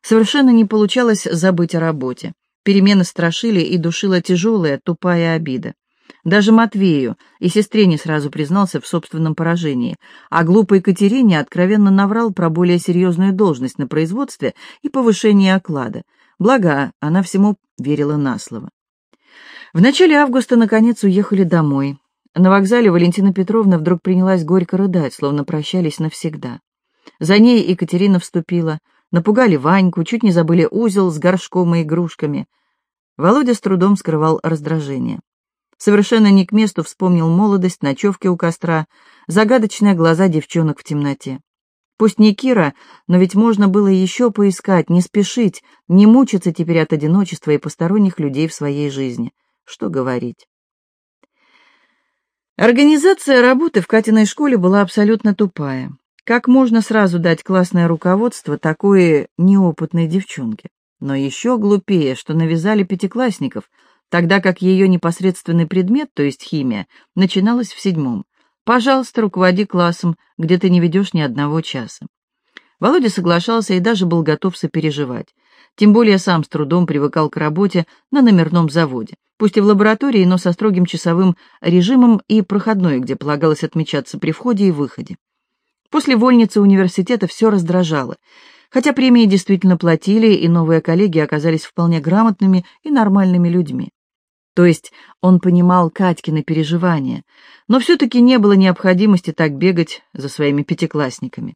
Совершенно не получалось забыть о работе. Перемены страшили и душила тяжелая, тупая обида. Даже Матвею и сестре не сразу признался в собственном поражении, а глупой Катерине откровенно наврал про более серьезную должность на производстве и повышение оклада. Благо, она всему верила на слово. В начале августа, наконец, уехали домой. На вокзале Валентина Петровна вдруг принялась горько рыдать, словно прощались навсегда. За ней Екатерина вступила — Напугали Ваньку, чуть не забыли узел с горшком и игрушками. Володя с трудом скрывал раздражение. Совершенно не к месту вспомнил молодость, ночевки у костра, загадочные глаза девчонок в темноте. Пусть не Кира, но ведь можно было еще поискать, не спешить, не мучиться теперь от одиночества и посторонних людей в своей жизни. Что говорить? Организация работы в Катиной школе была абсолютно тупая. Как можно сразу дать классное руководство такой неопытной девчонке? Но еще глупее, что навязали пятиклассников, тогда как ее непосредственный предмет, то есть химия, начиналась в седьмом. Пожалуйста, руководи классом, где ты не ведешь ни одного часа. Володя соглашался и даже был готов сопереживать. Тем более сам с трудом привыкал к работе на номерном заводе, пусть и в лаборатории, но со строгим часовым режимом и проходной, где полагалось отмечаться при входе и выходе. После вольницы университета все раздражало. Хотя премии действительно платили, и новые коллеги оказались вполне грамотными и нормальными людьми. То есть он понимал Катькины переживания, но все-таки не было необходимости так бегать за своими пятиклассниками.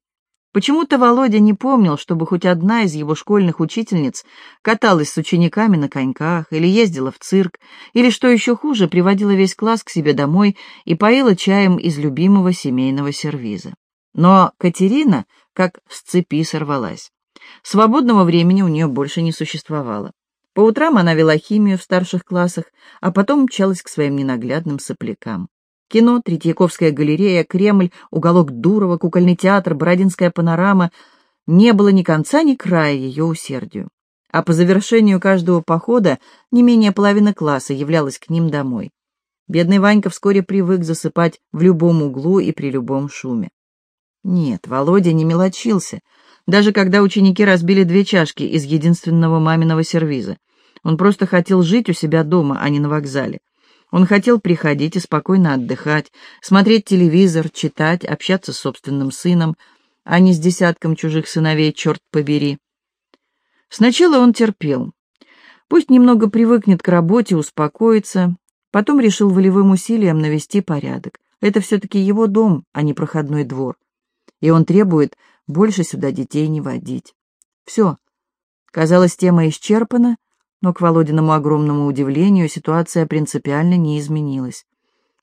Почему-то Володя не помнил, чтобы хоть одна из его школьных учительниц каталась с учениками на коньках или ездила в цирк, или, что еще хуже, приводила весь класс к себе домой и поила чаем из любимого семейного сервиза. Но Катерина как с цепи сорвалась. Свободного времени у нее больше не существовало. По утрам она вела химию в старших классах, а потом мчалась к своим ненаглядным соплякам. Кино, Третьяковская галерея, Кремль, уголок Дурова, кукольный театр, Бородинская панорама — не было ни конца, ни края ее усердию. А по завершению каждого похода не менее половины класса являлась к ним домой. Бедный Ванька вскоре привык засыпать в любом углу и при любом шуме. Нет, Володя не мелочился, даже когда ученики разбили две чашки из единственного маминого сервиза. Он просто хотел жить у себя дома, а не на вокзале. Он хотел приходить и спокойно отдыхать, смотреть телевизор, читать, общаться с собственным сыном, а не с десятком чужих сыновей, черт побери. Сначала он терпел. Пусть немного привыкнет к работе, успокоится, потом решил волевым усилием навести порядок. Это все-таки его дом, а не проходной двор и он требует больше сюда детей не водить. Все. Казалось, тема исчерпана, но к Володиному огромному удивлению ситуация принципиально не изменилась.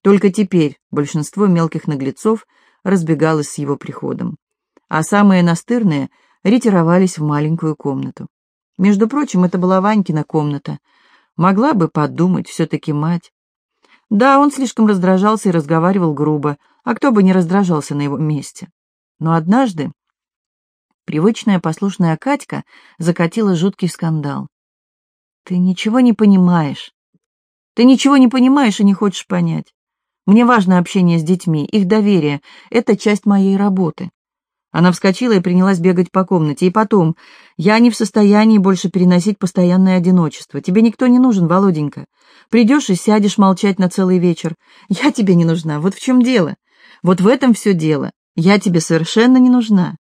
Только теперь большинство мелких наглецов разбегалось с его приходом, а самые настырные ретировались в маленькую комнату. Между прочим, это была Ванькина комната. Могла бы подумать, все-таки мать. Да, он слишком раздражался и разговаривал грубо, а кто бы не раздражался на его месте. Но однажды привычная послушная Катька закатила жуткий скандал. «Ты ничего не понимаешь. Ты ничего не понимаешь и не хочешь понять. Мне важно общение с детьми, их доверие. Это часть моей работы». Она вскочила и принялась бегать по комнате. И потом, я не в состоянии больше переносить постоянное одиночество. Тебе никто не нужен, Володенька. Придешь и сядешь молчать на целый вечер. Я тебе не нужна. Вот в чем дело. Вот в этом все дело. Я тебе совершенно не нужна.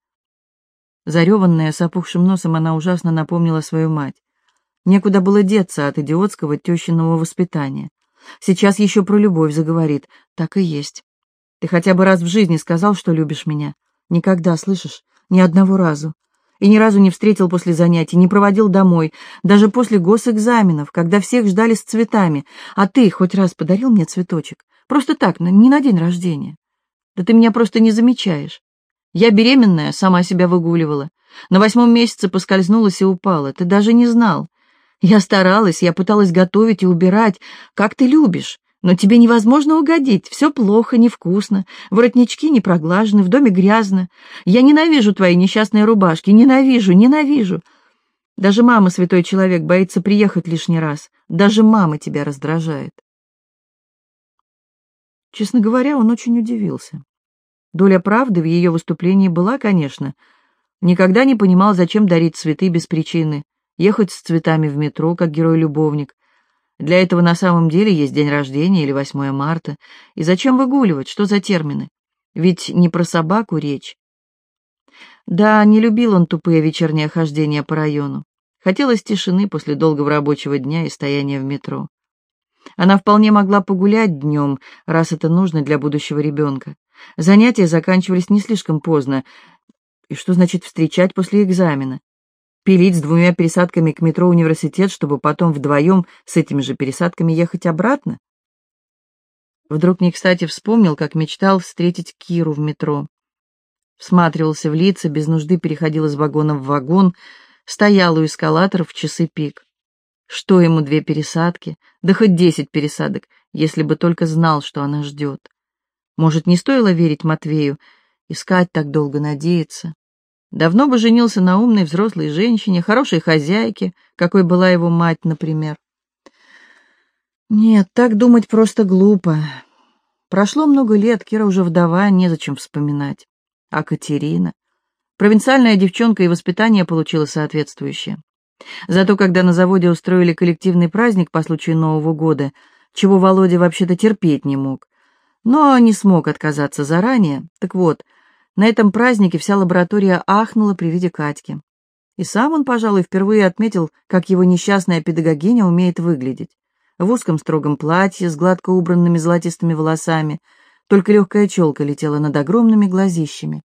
Зареванная, с опухшим носом, она ужасно напомнила свою мать. Некуда было деться от идиотского тещиного воспитания. Сейчас еще про любовь заговорит. Так и есть. Ты хотя бы раз в жизни сказал, что любишь меня? Никогда, слышишь? Ни одного разу. И ни разу не встретил после занятий, не проводил домой, даже после госэкзаменов, когда всех ждали с цветами. А ты хоть раз подарил мне цветочек? Просто так, не на день рождения. Да ты меня просто не замечаешь. Я беременная, сама себя выгуливала. На восьмом месяце поскользнулась и упала. Ты даже не знал. Я старалась, я пыталась готовить и убирать, как ты любишь. Но тебе невозможно угодить. Все плохо, невкусно. Воротнички не проглажены, в доме грязно. Я ненавижу твои несчастные рубашки. Ненавижу, ненавижу. Даже мама, святой человек, боится приехать лишний раз. Даже мама тебя раздражает. Честно говоря, он очень удивился. Доля правды в ее выступлении была, конечно. Никогда не понимал, зачем дарить цветы без причины, ехать с цветами в метро, как герой-любовник. Для этого на самом деле есть день рождения или 8 марта. И зачем выгуливать? Что за термины? Ведь не про собаку речь. Да, не любил он тупые вечерние хождения по району. Хотелось тишины после долгого рабочего дня и стояния в метро. Она вполне могла погулять днем, раз это нужно для будущего ребенка. Занятия заканчивались не слишком поздно. И что значит встречать после экзамена? Пилить с двумя пересадками к метро университет, чтобы потом вдвоем с этими же пересадками ехать обратно? Вдруг не кстати вспомнил, как мечтал встретить Киру в метро. Всматривался в лица, без нужды переходил из вагона в вагон, стоял у эскалаторов в часы пик. Что ему две пересадки, да хоть десять пересадок, если бы только знал, что она ждет. Может, не стоило верить Матвею, искать так долго надеяться. Давно бы женился на умной взрослой женщине, хорошей хозяйке, какой была его мать, например. Нет, так думать просто глупо. Прошло много лет, Кира уже вдова, незачем вспоминать. А Катерина? Провинциальная девчонка и воспитание получила соответствующее. Зато когда на заводе устроили коллективный праздник по случаю Нового года, чего Володя вообще-то терпеть не мог, но не смог отказаться заранее, так вот, на этом празднике вся лаборатория ахнула при виде Катьки. И сам он, пожалуй, впервые отметил, как его несчастная педагогиня умеет выглядеть. В узком строгом платье с гладко убранными золотистыми волосами, только легкая челка летела над огромными глазищами.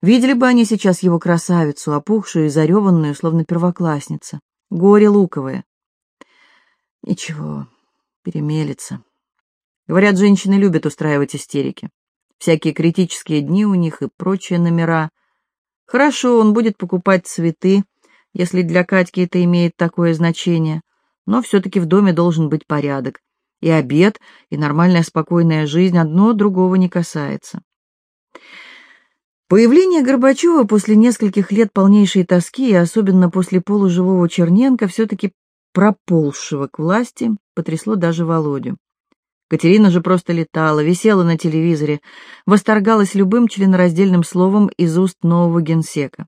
Видели бы они сейчас его красавицу, опухшую и зареванную, словно первоклассница. Горе луковое. Ничего, перемелется. Говорят, женщины любят устраивать истерики. Всякие критические дни у них и прочие номера. Хорошо, он будет покупать цветы, если для Катьки это имеет такое значение. Но все-таки в доме должен быть порядок. И обед, и нормальная спокойная жизнь одно другого не касается. Появление Горбачева после нескольких лет полнейшей тоски и особенно после полуживого Черненко, все-таки проползшего к власти, потрясло даже Володю. Катерина же просто летала, висела на телевизоре, восторгалась любым членораздельным словом из уст нового генсека.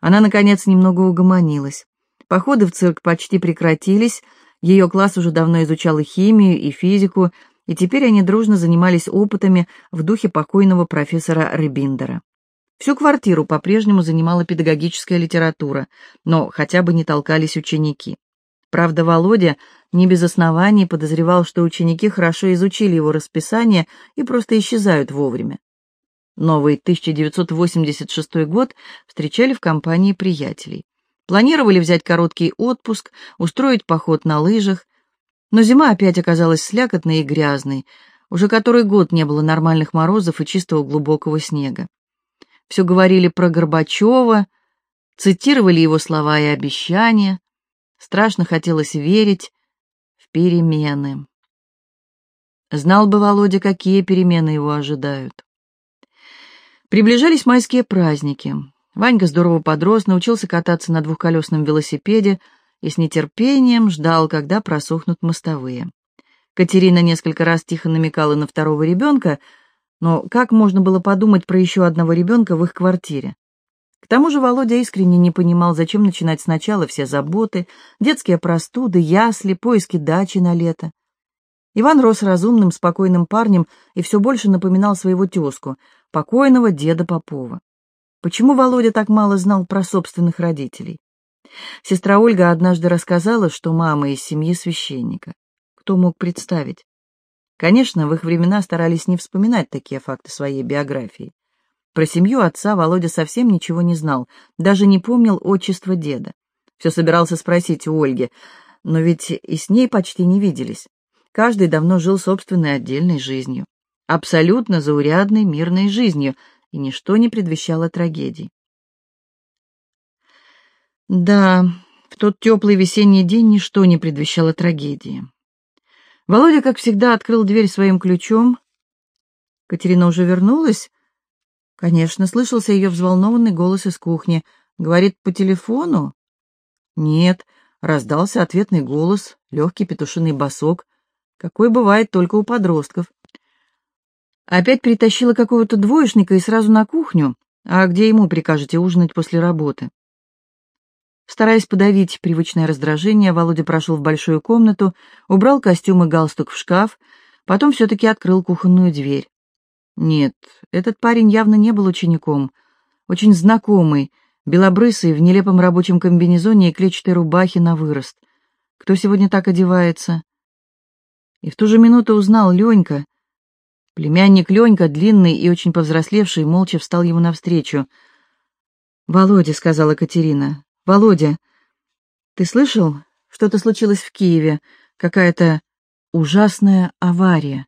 Она, наконец, немного угомонилась. Походы в цирк почти прекратились, ее класс уже давно изучал и химию, и физику, и теперь они дружно занимались опытами в духе покойного профессора Рыбиндера. Всю квартиру по-прежнему занимала педагогическая литература, но хотя бы не толкались ученики. Правда, Володя не без оснований подозревал, что ученики хорошо изучили его расписание и просто исчезают вовремя. Новый 1986 год встречали в компании приятелей. Планировали взять короткий отпуск, устроить поход на лыжах, но зима опять оказалась слякотной и грязной. Уже который год не было нормальных морозов и чистого глубокого снега все говорили про Горбачева, цитировали его слова и обещания. Страшно хотелось верить в перемены. Знал бы Володя, какие перемены его ожидают. Приближались майские праздники. Ванька здорово подрос, научился кататься на двухколесном велосипеде и с нетерпением ждал, когда просохнут мостовые. Катерина несколько раз тихо намекала на второго ребенка, но как можно было подумать про еще одного ребенка в их квартире? К тому же Володя искренне не понимал, зачем начинать сначала все заботы, детские простуды, ясли, поиски дачи на лето. Иван рос разумным, спокойным парнем и все больше напоминал своего тезку, покойного деда Попова. Почему Володя так мало знал про собственных родителей? Сестра Ольга однажды рассказала, что мама из семьи священника. Кто мог представить? Конечно, в их времена старались не вспоминать такие факты своей биографии. Про семью отца Володя совсем ничего не знал, даже не помнил отчества деда. Все собирался спросить у Ольги, но ведь и с ней почти не виделись. Каждый давно жил собственной отдельной жизнью, абсолютно заурядной мирной жизнью, и ничто не предвещало трагедий. Да, в тот теплый весенний день ничто не предвещало трагедии. Володя, как всегда, открыл дверь своим ключом. Катерина уже вернулась? Конечно, слышался ее взволнованный голос из кухни. Говорит, по телефону? Нет, раздался ответный голос, легкий петушиный босок, какой бывает только у подростков. Опять притащила какого-то двоечника и сразу на кухню. А где ему прикажете ужинать после работы? Стараясь подавить привычное раздражение, Володя прошел в большую комнату, убрал костюм и галстук в шкаф, потом все-таки открыл кухонную дверь. Нет, этот парень явно не был учеником. Очень знакомый, белобрысый, в нелепом рабочем комбинезоне и клетчатой рубахе на вырост. Кто сегодня так одевается? И в ту же минуту узнал Ленька. Племянник Ленька, длинный и очень повзрослевший, молча встал ему навстречу. «Володя», — сказала Катерина, «Володя, ты слышал, что-то случилось в Киеве? Какая-то ужасная авария».